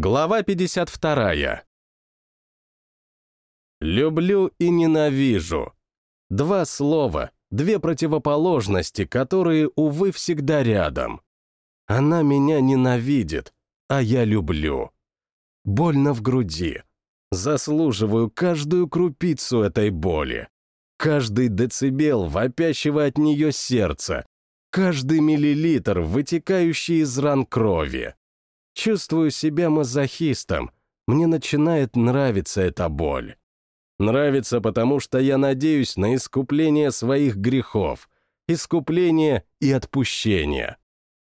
Глава 52. Люблю и ненавижу. Два слова, две противоположности, которые, увы, всегда рядом. Она меня ненавидит, а я люблю. Больно в груди. Заслуживаю каждую крупицу этой боли. Каждый децибел, вопящего от нее сердца. Каждый миллилитр, вытекающий из ран крови. Чувствую себя мазохистом. Мне начинает нравиться эта боль. Нравится, потому что я надеюсь на искупление своих грехов, искупление и отпущение.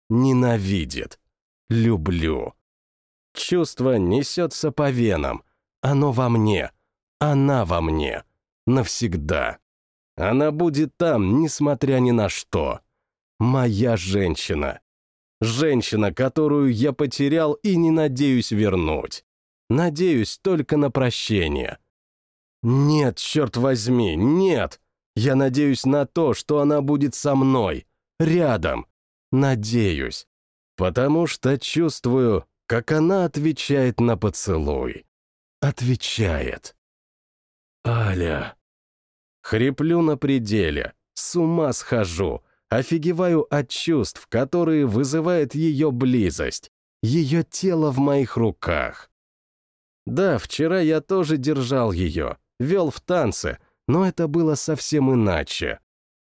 Ненавидит. Люблю. Чувство несется по венам. Оно во мне. Она во мне. Навсегда. Она будет там, несмотря ни на что. Моя женщина. Женщина, которую я потерял и не надеюсь вернуть. Надеюсь только на прощение. Нет, черт возьми, нет. Я надеюсь на то, что она будет со мной, рядом. Надеюсь. Потому что чувствую, как она отвечает на поцелуй. Отвечает. Аля. Хриплю на пределе, с ума схожу, офигеваю от чувств, которые вызывает ее близость, ее тело в моих руках. Да, вчера я тоже держал ее, вел в танце, но это было совсем иначе.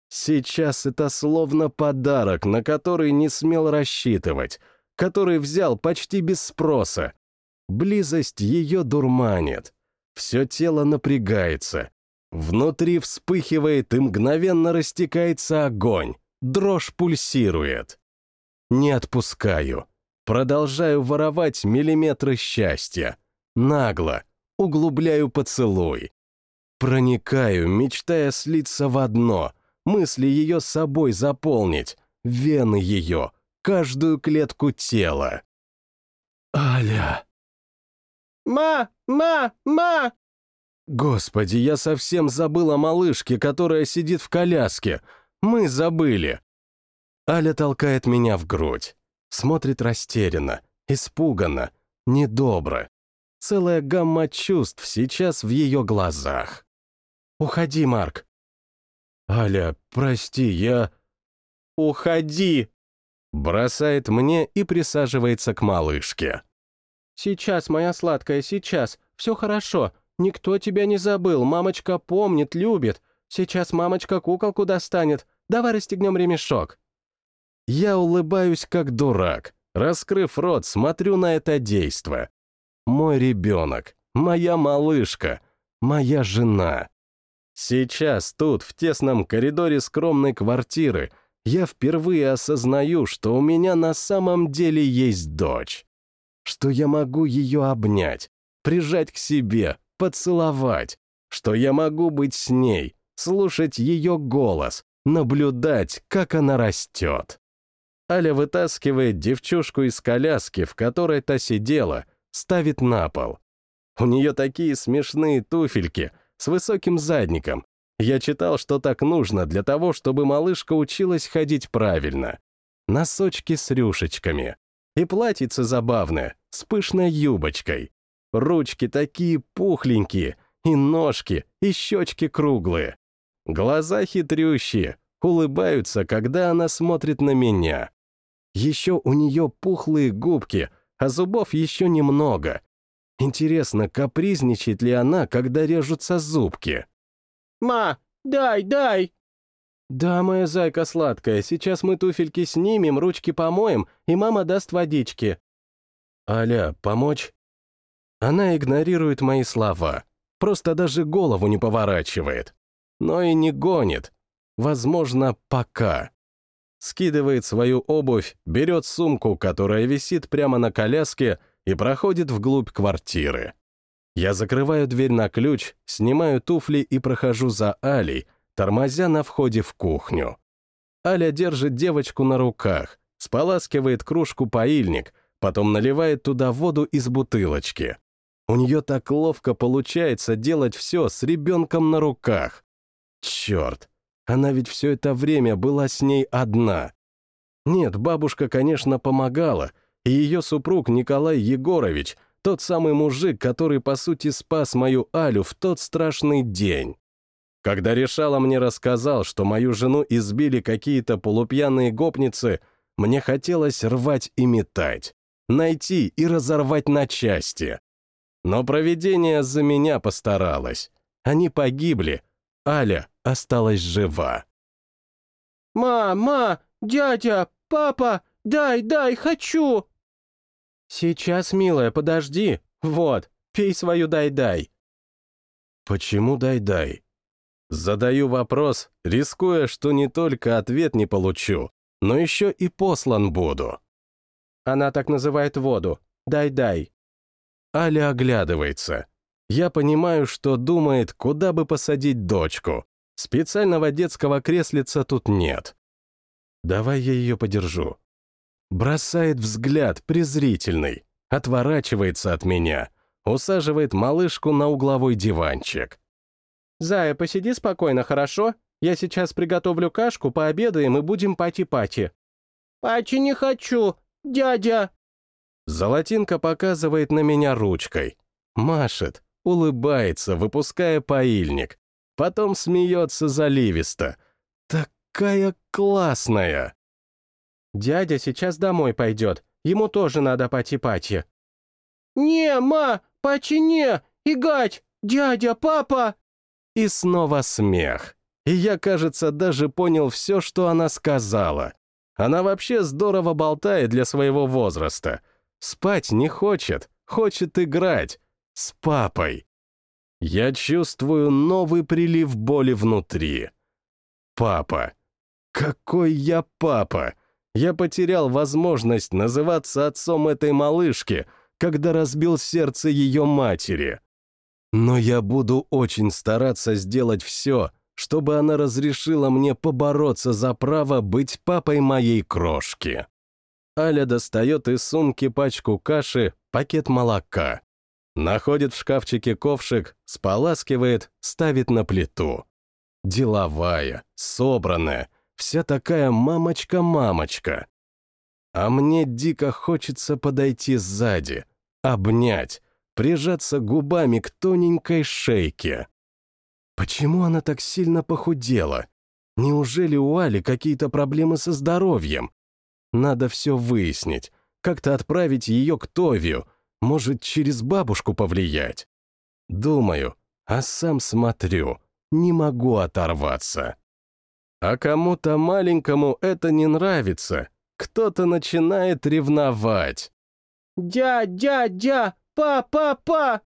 Сейчас это словно подарок, на который не смел рассчитывать, который взял почти без спроса. Близость ее дурманит. Все тело напрягается. Внутри вспыхивает и мгновенно растекается огонь. Дрожь пульсирует. Не отпускаю. Продолжаю воровать миллиметры счастья. Нагло. Углубляю поцелуй. Проникаю, мечтая слиться в одно, мысли ее собой заполнить, вены ее, каждую клетку тела. Аля. «Ма! Ма! Ма!» Господи, я совсем забыл о малышке, которая сидит в коляске. Мы забыли. Аля толкает меня в грудь. Смотрит растерянно, испуганно, недобро. Целая гамма чувств сейчас в ее глазах. «Уходи, Марк». «Аля, прости, я...» «Уходи!» Бросает мне и присаживается к малышке. «Сейчас, моя сладкая, сейчас. Все хорошо. Никто тебя не забыл. Мамочка помнит, любит. Сейчас мамочка куколку достанет. Давай расстегнем ремешок». Я улыбаюсь, как дурак. Раскрыв рот, смотрю на это действо. Мой ребенок, моя малышка, моя жена. Сейчас тут, в тесном коридоре скромной квартиры, я впервые осознаю, что у меня на самом деле есть дочь. Что я могу ее обнять, прижать к себе, поцеловать. Что я могу быть с ней, слушать ее голос, наблюдать, как она растет. Аля вытаскивает девчушку из коляски, в которой та сидела, ставит на пол. У нее такие смешные туфельки с высоким задником. Я читал, что так нужно для того, чтобы малышка училась ходить правильно. Носочки с рюшечками. И платьице забавное, с пышной юбочкой. Ручки такие пухленькие, и ножки, и щечки круглые. Глаза хитрющие, улыбаются, когда она смотрит на меня. Еще у нее пухлые губки, а зубов еще немного. Интересно, капризничает ли она, когда режутся зубки? «Ма, дай, дай!» «Да, моя зайка сладкая, сейчас мы туфельки снимем, ручки помоем, и мама даст водички». «Аля, помочь?» Она игнорирует мои слова, просто даже голову не поворачивает но и не гонит. Возможно, пока. Скидывает свою обувь, берет сумку, которая висит прямо на коляске, и проходит вглубь квартиры. Я закрываю дверь на ключ, снимаю туфли и прохожу за Алей, тормозя на входе в кухню. Аля держит девочку на руках, споласкивает кружку поильник, потом наливает туда воду из бутылочки. У нее так ловко получается делать все с ребенком на руках. Черт, она ведь все это время была с ней одна. Нет, бабушка, конечно, помогала, и ее супруг Николай Егорович, тот самый мужик, который, по сути, спас мою Алю в тот страшный день. Когда решала мне рассказал, что мою жену избили какие-то полупьяные гопницы, мне хотелось рвать и метать, найти и разорвать на части. Но провидение за меня постаралось. Они погибли, Аля осталась жива. «Мама, дядя, папа, дай, дай, хочу!» «Сейчас, милая, подожди. Вот, пей свою дай-дай». «Почему дай-дай?» Задаю вопрос, рискуя, что не только ответ не получу, но еще и послан буду. Она так называет воду. Дай-дай. Аля оглядывается. Я понимаю, что думает, куда бы посадить дочку. Специального детского креслица тут нет. Давай я ее подержу. Бросает взгляд презрительный, отворачивается от меня, усаживает малышку на угловой диванчик. «Зая, посиди спокойно, хорошо? Я сейчас приготовлю кашку, пообедаем и будем пати-пати». «Пати не хочу, дядя!» Золотинка показывает на меня ручкой. Машет, улыбается, выпуская поильник. Потом смеется заливисто. Такая классная! Дядя сейчас домой пойдет. Ему тоже надо пати-пати. «Не, ма, пати не! Игать! Дядя, папа!» И снова смех. И я, кажется, даже понял все, что она сказала. Она вообще здорово болтает для своего возраста. Спать не хочет, хочет играть. С папой. Я чувствую новый прилив боли внутри. Папа. Какой я папа? Я потерял возможность называться отцом этой малышки, когда разбил сердце ее матери. Но я буду очень стараться сделать все, чтобы она разрешила мне побороться за право быть папой моей крошки. Аля достает из сумки пачку каши, пакет молока. Находит в шкафчике ковшик, споласкивает, ставит на плиту. Деловая, собранная, вся такая мамочка-мамочка. А мне дико хочется подойти сзади, обнять, прижаться губами к тоненькой шейке. Почему она так сильно похудела? Неужели у Али какие-то проблемы со здоровьем? Надо все выяснить, как-то отправить ее к Товию, может, через бабушку повлиять. Думаю, а сам смотрю, не могу оторваться. А кому-то маленькому это не нравится, кто-то начинает ревновать. «Дя, дя, па-па-па!»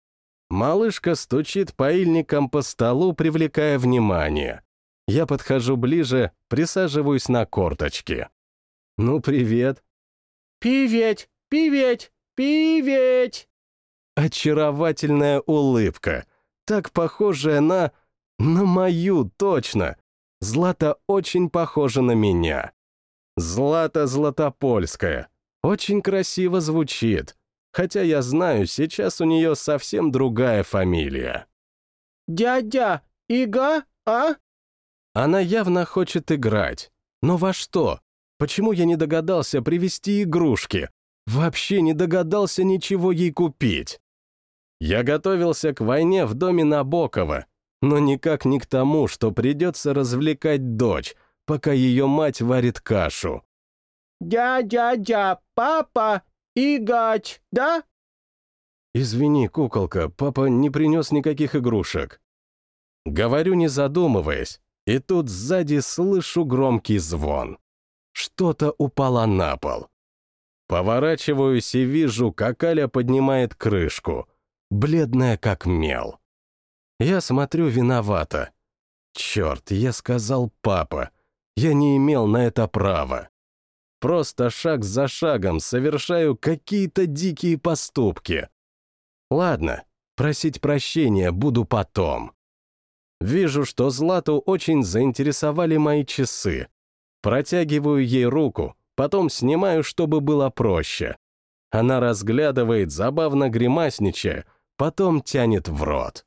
Малышка стучит поильником по столу, привлекая внимание. Я подхожу ближе, присаживаюсь на корточки. «Ну, привет». «Пиветь, пиветь, пиветь!» Очаровательная улыбка, так похожая на... на мою, точно. Злата очень похожа на меня. Злата Златопольская. Очень красиво звучит. Хотя я знаю, сейчас у нее совсем другая фамилия. «Дядя, Ига, а?» Она явно хочет играть. Но во что? Почему я не догадался привезти игрушки? Вообще не догадался ничего ей купить. Я готовился к войне в доме Набокова, но никак не к тому, что придется развлекать дочь, пока ее мать варит кашу. «Дядя-дя, папа, игать, да?» «Извини, куколка, папа не принес никаких игрушек». Говорю, не задумываясь, и тут сзади слышу громкий звон. Что-то упало на пол. Поворачиваюсь и вижу, как Аля поднимает крышку, бледная как мел. Я смотрю виновато. Черт, я сказал папа. Я не имел на это права. Просто шаг за шагом совершаю какие-то дикие поступки. Ладно, просить прощения буду потом. Вижу, что Злату очень заинтересовали мои часы. Протягиваю ей руку, потом снимаю, чтобы было проще. Она разглядывает, забавно гримасничая, потом тянет в рот.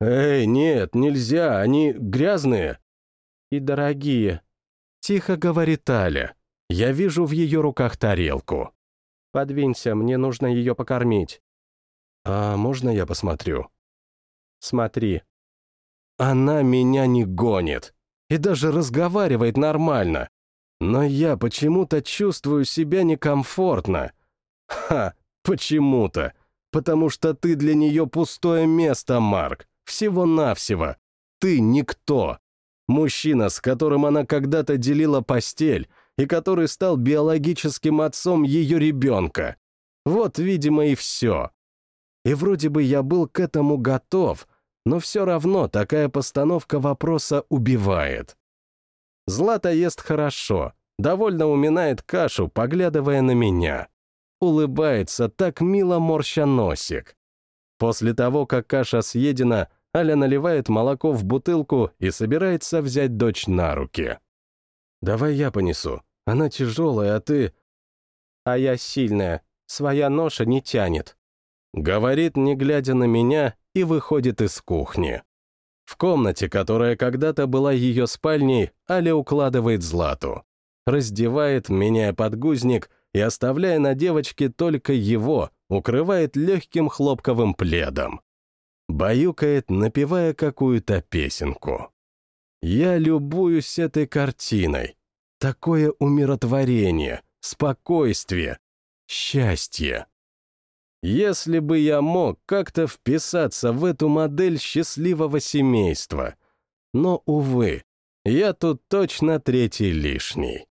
«Эй, нет, нельзя, они грязные». «И дорогие», — тихо говорит Аля. Я вижу в ее руках тарелку. «Подвинься, мне нужно ее покормить». «А можно я посмотрю?» «Смотри». Она меня не гонит и даже разговаривает нормально. Но я почему-то чувствую себя некомфортно. Ха, почему-то. Потому что ты для нее пустое место, Марк. Всего-навсего. Ты никто. Мужчина, с которым она когда-то делила постель, и который стал биологическим отцом ее ребенка. Вот, видимо, и все. И вроде бы я был к этому готов, но все равно такая постановка вопроса убивает. Злата ест хорошо, довольно уминает кашу, поглядывая на меня. Улыбается, так мило морща носик. После того, как каша съедена, Аля наливает молоко в бутылку и собирается взять дочь на руки. «Давай я понесу. Она тяжелая, а ты...» «А я сильная. Своя ноша не тянет». Говорит, не глядя на меня, и выходит из кухни. В комнате, которая когда-то была ее спальней, Аля укладывает Злату. Раздевает, меняя подгузник, и, оставляя на девочке только его, укрывает легким хлопковым пледом. Баюкает, напевая какую-то песенку. Я любуюсь этой картиной. Такое умиротворение, спокойствие, счастье. Если бы я мог как-то вписаться в эту модель счастливого семейства. Но, увы, я тут точно третий лишний.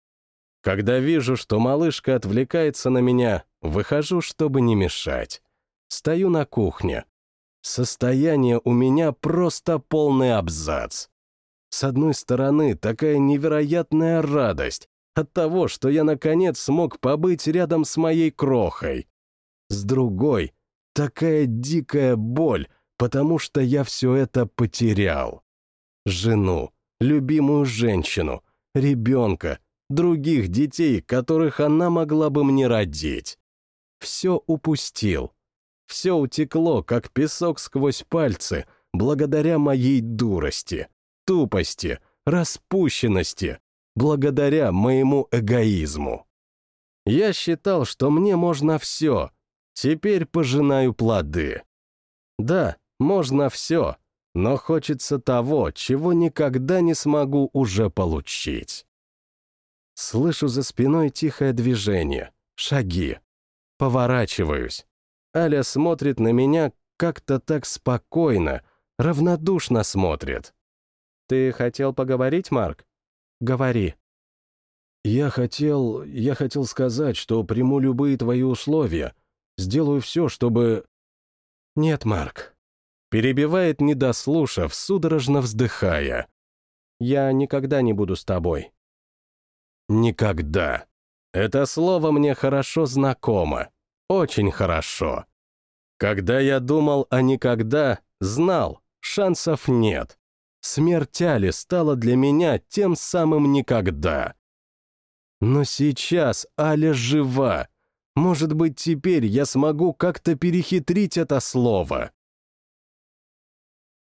Когда вижу, что малышка отвлекается на меня, выхожу, чтобы не мешать. Стою на кухне. Состояние у меня просто полный абзац. С одной стороны, такая невероятная радость от того, что я наконец смог побыть рядом с моей крохой. С другой, такая дикая боль, потому что я все это потерял. Жену, любимую женщину, ребенка, других детей, которых она могла бы мне родить. Все упустил. Все утекло, как песок сквозь пальцы, благодаря моей дурости, тупости, распущенности, благодаря моему эгоизму. Я считал, что мне можно все, Теперь пожинаю плоды. Да, можно все, но хочется того, чего никогда не смогу уже получить. Слышу за спиной тихое движение, шаги. Поворачиваюсь. Аля смотрит на меня как-то так спокойно, равнодушно смотрит. «Ты хотел поговорить, Марк? Говори». «Я хотел... я хотел сказать, что приму любые твои условия, Сделаю все, чтобы...» «Нет, Марк». Перебивает, не дослушав, судорожно вздыхая. «Я никогда не буду с тобой». «Никогда». Это слово мне хорошо знакомо. Очень хорошо. Когда я думал о никогда, знал, шансов нет. Смерть Али стала для меня тем самым никогда. Но сейчас Аля жива, может быть, теперь я смогу как-то перехитрить это слово.